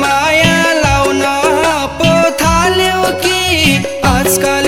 माया लाउन पो थाल्यो कि आजकल